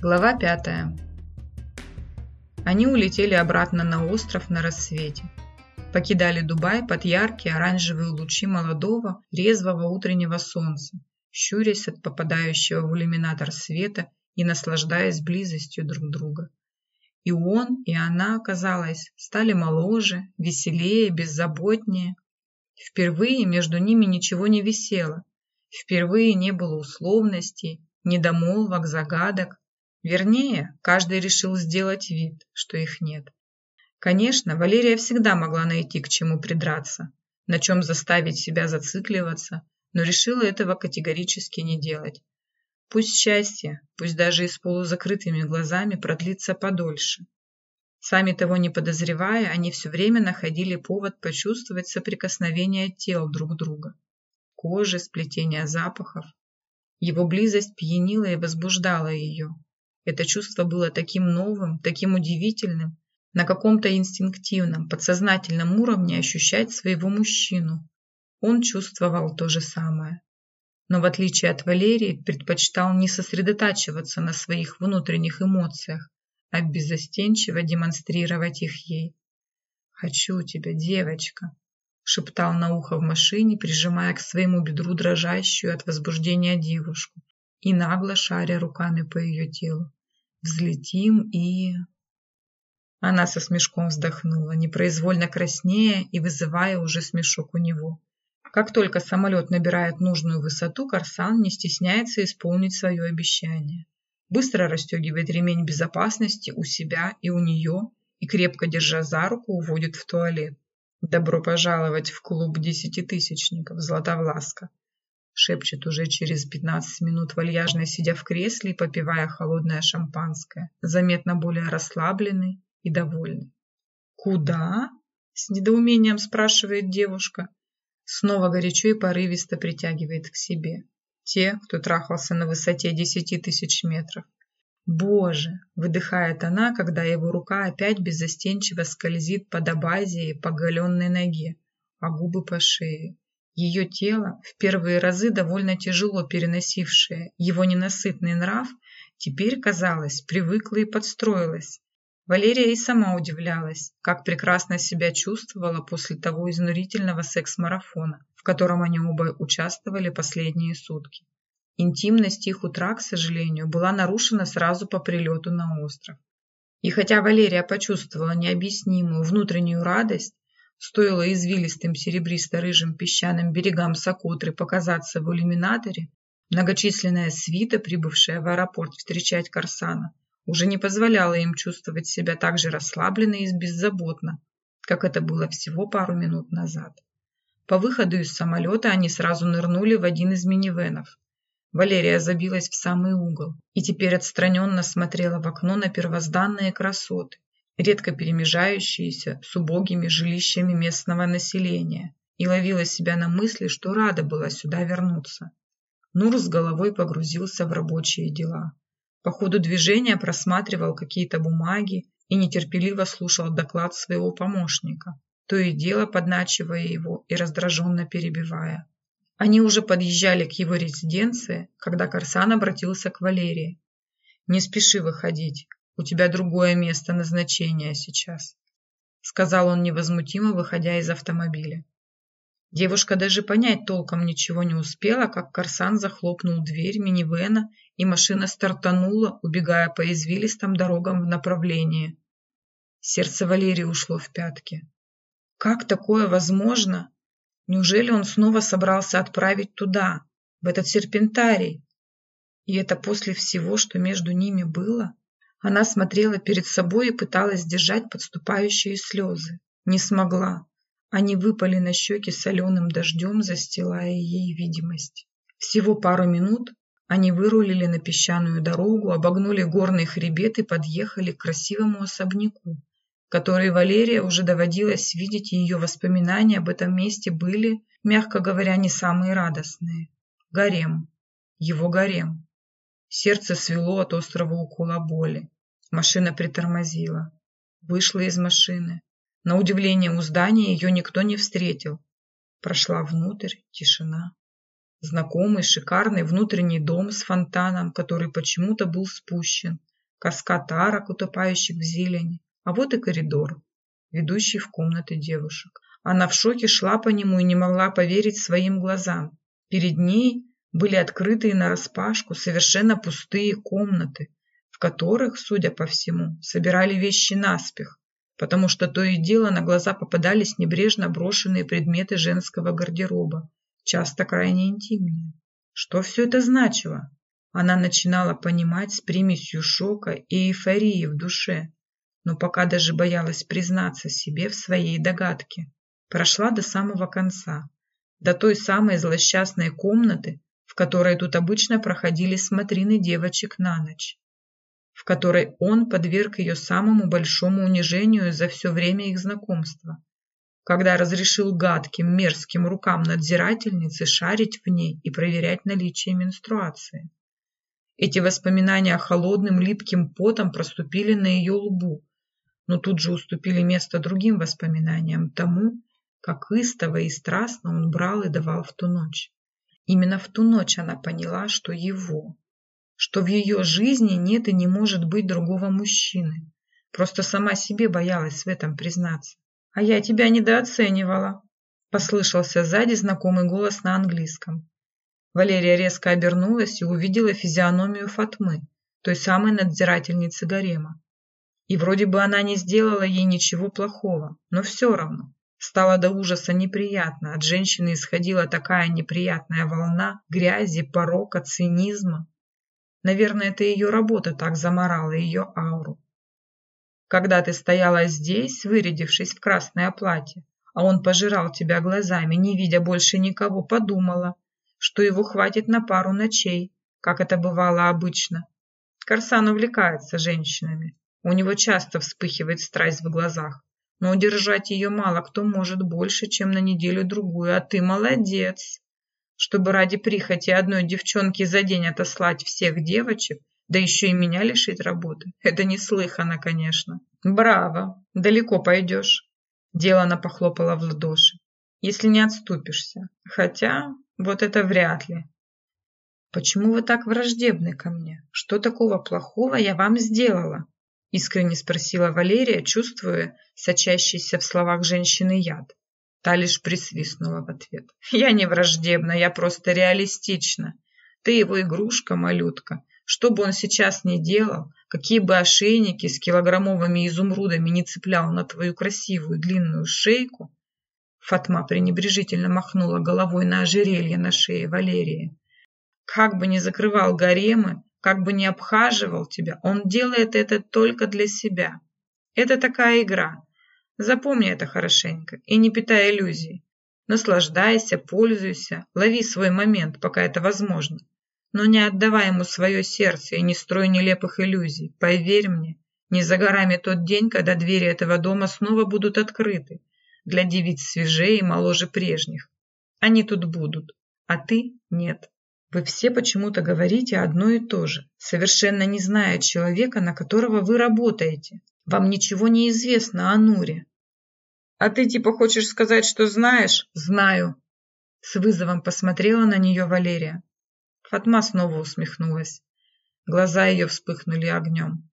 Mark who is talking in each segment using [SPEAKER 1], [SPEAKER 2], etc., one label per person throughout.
[SPEAKER 1] Глава пятая. Они улетели обратно на остров на рассвете. Покидали Дубай под яркие оранжевые лучи молодого, резвого утреннего солнца, щурясь от попадающего в иллюминатор света и наслаждаясь близостью друг друга. И он, и она, казалось, стали моложе, веселее, беззаботнее. Впервые между ними ничего не висело. Впервые не было условностей, недомолвок, загадок, Вернее, каждый решил сделать вид, что их нет. Конечно, Валерия всегда могла найти к чему придраться, на чем заставить себя зацикливаться, но решила этого категорически не делать. Пусть счастье, пусть даже и с полузакрытыми глазами, продлится подольше. Сами того не подозревая, они все время находили повод почувствовать соприкосновение тел друг друга. Кожи, сплетение запахов. Его близость пьянила и возбуждала ее. Это чувство было таким новым, таким удивительным, на каком-то инстинктивном, подсознательном уровне ощущать своего мужчину. Он чувствовал то же самое. Но в отличие от Валерии, предпочитал не сосредотачиваться на своих внутренних эмоциях, а беззастенчиво демонстрировать их ей. «Хочу тебя, девочка», — шептал на ухо в машине, прижимая к своему бедру дрожащую от возбуждения девушку и нагло шаря руками по ее телу взлетим и...» Она со смешком вздохнула, непроизвольно краснея и вызывая уже смешок у него. Как только самолет набирает нужную высоту, Корсан не стесняется исполнить свое обещание. Быстро расстегивает ремень безопасности у себя и у нее и, крепко держа за руку, уводит в туалет. «Добро пожаловать в клуб десятитысячников, Златовласка!» Шепчет уже через 15 минут, вальяжно сидя в кресле и попивая холодное шампанское, заметно более расслабленный и довольный. «Куда?» – с недоумением спрашивает девушка. Снова горячо и порывисто притягивает к себе. Те, кто трахался на высоте 10 тысяч метров. «Боже!» – выдыхает она, когда его рука опять беззастенчиво скользит по добазе и по оголенной ноге, а губы по шее. Ее тело, в первые разы довольно тяжело переносившее его ненасытный нрав, теперь, казалось, привыкло и подстроилось. Валерия и сама удивлялась, как прекрасно себя чувствовала после того изнурительного секс-марафона, в котором они оба участвовали последние сутки. Интимность их утра, к сожалению, была нарушена сразу по прилету на остров. И хотя Валерия почувствовала необъяснимую внутреннюю радость, Стоило извилистым серебристо-рыжим песчаным берегам Сокотры показаться в иллюминаторе, многочисленная свита, прибывшая в аэропорт встречать Корсана, уже не позволяла им чувствовать себя так же расслабленно и беззаботно, как это было всего пару минут назад. По выходу из самолета они сразу нырнули в один из минивенов. Валерия забилась в самый угол и теперь отстраненно смотрела в окно на первозданные красоты, редко перемежающиеся с убогими жилищами местного населения, и ловила себя на мысли, что рада была сюда вернуться. Нур с головой погрузился в рабочие дела. По ходу движения просматривал какие-то бумаги и нетерпеливо слушал доклад своего помощника, то и дело подначивая его и раздраженно перебивая. Они уже подъезжали к его резиденции, когда Корсан обратился к Валерии. «Не спеши выходить. У тебя другое место назначения сейчас», сказал он невозмутимо, выходя из автомобиля. Девушка даже понять толком ничего не успела, как Корсан захлопнул дверь минивэна, и машина стартанула, убегая по извилистым дорогам в направлении. Сердце Валерии ушло в пятки. Как такое возможно? Неужели он снова собрался отправить туда, в этот серпентарий? И это после всего, что между ними было? Она смотрела перед собой и пыталась сдержать подступающие слезы. Не смогла. Они выпали на щеки соленым дождем, застилая ей видимость. Всего пару минут они вырулили на песчаную дорогу, обогнули горный хребет и подъехали к красивому особняку, который Валерия уже доводилось видеть, и ее воспоминания об этом месте были, мягко говоря, не самые радостные. Гарем. Его гарем. Сердце свело от острого укола боли. Машина притормозила. Вышла из машины. На удивление у здания ее никто не встретил. Прошла внутрь, тишина. Знакомый шикарный внутренний дом с фонтаном, который почему-то был спущен, каскад арок, утопающих в зелени, а вот и коридор, ведущий в комнаты девушек. Она в шоке шла по нему и не могла поверить своим глазам. Перед ней были открытые нараспашку совершенно пустые комнаты, в которых, судя по всему, собирали вещи наспех, потому что то и дело на глаза попадались небрежно брошенные предметы женского гардероба, часто крайне интимные. Что все это значило? Она начинала понимать с примесью шока и эйфории в душе, но пока даже боялась признаться себе в своей догадке. Прошла до самого конца, до той самой злосчастной комнаты, которой тут обычно проходили смотрины девочек на ночь, в которой он подверг ее самому большому унижению за все время их знакомства когда разрешил гадким, мерзким рукам надзирательницы шарить в ней и проверять наличие менструации. Эти воспоминания холодным липким потом проступили на ее лбу, но тут же уступили место другим воспоминаниям тому, как истово и страстно он брал и давал в ту ночь. Именно в ту ночь она поняла, что его, что в ее жизни нет и не может быть другого мужчины. Просто сама себе боялась в этом признаться. «А я тебя недооценивала», – послышался сзади знакомый голос на английском. Валерия резко обернулась и увидела физиономию Фатмы, той самой надзирательницы гарема. И вроде бы она не сделала ей ничего плохого, но все равно. Стало до ужаса неприятно, от женщины исходила такая неприятная волна грязи, порока, цинизма. Наверное, это ее работа так заморала ее ауру когда ты стояла здесь, вырядившись в красное платье, а он пожирал тебя глазами, не видя больше никого, подумала, что его хватит на пару ночей, как это бывало обычно. Корсан увлекается женщинами. У него часто вспыхивает страсть в глазах, но удержать ее мало кто может больше, чем на неделю-другую, а ты молодец. Чтобы ради прихоти одной девчонки за день отослать всех девочек, да еще и меня лишить работы. Это неслыханно, конечно. Браво, далеко пойдешь. Делана похлопала в ладоши. Если не отступишься. Хотя, вот это вряд ли. Почему вы так враждебны ко мне? Что такого плохого я вам сделала? Искренне спросила Валерия, чувствуя сочащийся в словах женщины яд. Та лишь присвистнула в ответ. «Я не враждебна, я просто реалистична. Ты его игрушка, малютка, что бы он сейчас ни делал, какие бы ошейники с килограммовыми изумрудами не цеплял на твою красивую длинную шейку, Фатма пренебрежительно махнула головой на ожерелье на шее Валерии. Как бы ни закрывал гаремы, как бы ни обхаживал тебя, он делает это только для себя. Это такая игра. Запомни это хорошенько и не питай иллюзий. Наслаждайся, пользуйся, лови свой момент, пока это возможно. Но не отдавай ему свое сердце и не строй нелепых иллюзий. Поверь мне, не за горами тот день, когда двери этого дома снова будут открыты для девиц свежее и моложе прежних. Они тут будут, а ты нет. Вы все почему-то говорите одно и то же, совершенно не зная человека, на которого вы работаете. Вам ничего не известно о Нуре. А ты типа хочешь сказать, что знаешь? Знаю. С вызовом посмотрела на нее Валерия. Фатма снова усмехнулась. Глаза ее вспыхнули огнем.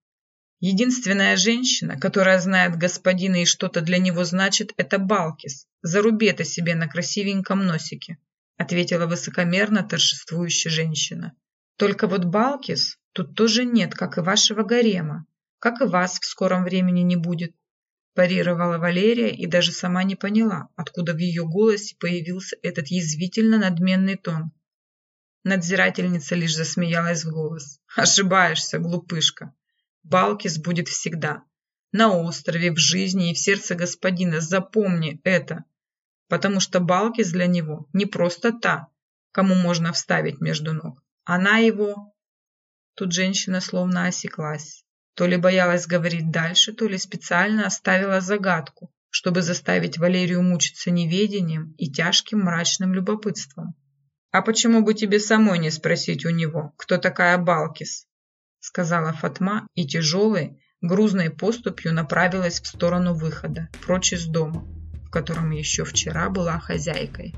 [SPEAKER 1] Единственная женщина, которая знает господина и что-то для него значит, это Балкис. Заруби это себе на красивеньком носике, ответила высокомерно торжествующая женщина. Только вот Балкис тут тоже нет, как и вашего гарема, как и вас в скором времени не будет. Парировала Валерия и даже сама не поняла, откуда в ее голосе появился этот язвительно надменный тон. Надзирательница лишь засмеялась в голос. «Ошибаешься, глупышка. Балкис будет всегда. На острове, в жизни и в сердце господина. Запомни это. Потому что Балкис для него не просто та, кому можно вставить между ног. Она его...» Тут женщина словно осеклась. То ли боялась говорить дальше, то ли специально оставила загадку, чтобы заставить Валерию мучиться неведением и тяжким мрачным любопытством. «А почему бы тебе самой не спросить у него, кто такая Балкис?» сказала Фатма и тяжелой, грузной поступью направилась в сторону выхода, прочь из дома, котором еще вчера была хозяйкой.